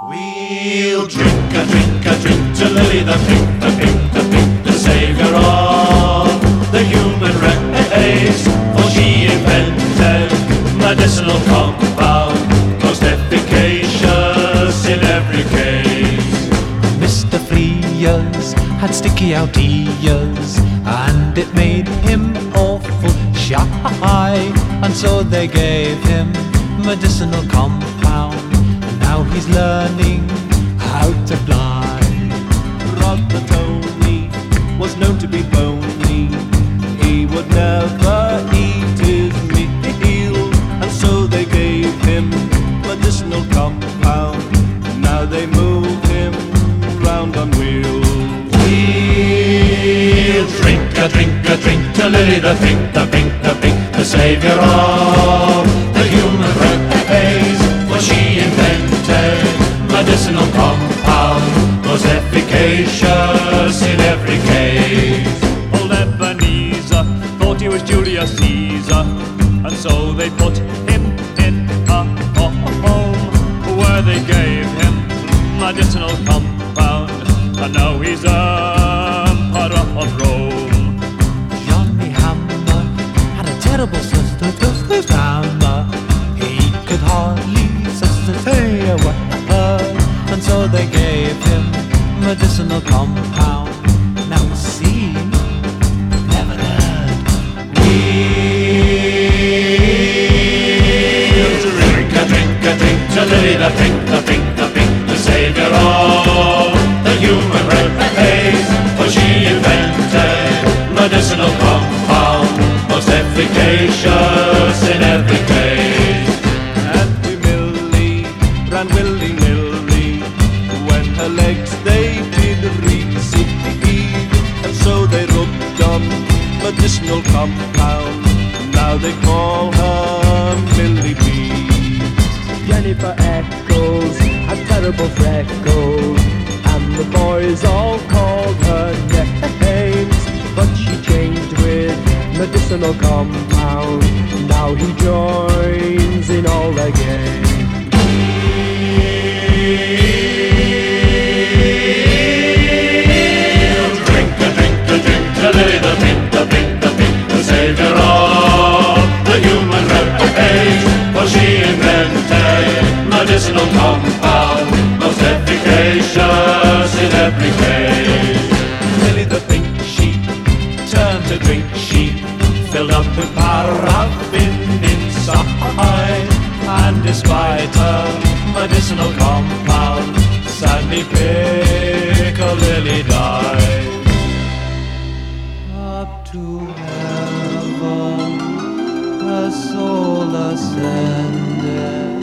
We'll drink a drink a drink to Lily the pink, the pink, the pink, the savior of the human race. For she invented medicinal compound, most efficacious in every case. Mr. Frears had sticky out ears, and it made him awful shy. And so they gave him medicinal compound, he's learning how to fly. Brother Tony was known to be bony. He would never eat his meal, and so they gave him medicinal compound. Now they move him round on wheels. We'll drink a drink a drink to Lily the pink, the pink, the pink, the savior of medicinal compound, most efficacious in every case. Old Ebenezer thought he was Julius Caesar, and so they put him in a home where they gave him medicinal compound, and now he's emperor medicinal compound. Now see, never heard. We'll drink a drink a drink to Lily the pink, the pink, the pink, the savior of the human race. For she invented medicinal compound, most efficacious in every case. Happy Millie ran willy her legs they did recede, and so they rubbed on medicinal compound. Now they call her Millipede. Jennifer Eccles had terrible freckles, and the boys all called her names. But she changed with medicinal compound. Now he joins in all the game. Despite her medicinal compound, Sandy Piccadilly died. Up to heaven, her soul ascended.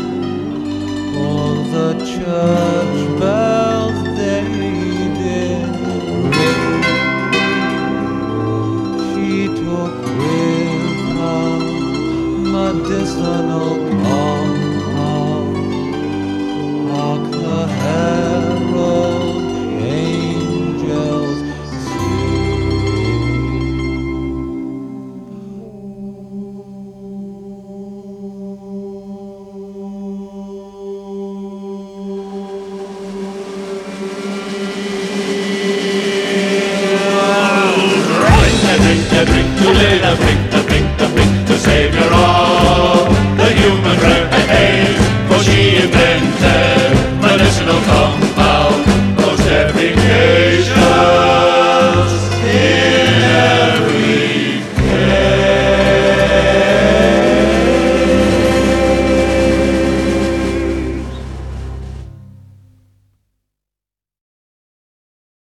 All the church bells they did ring. She took with her medicinal.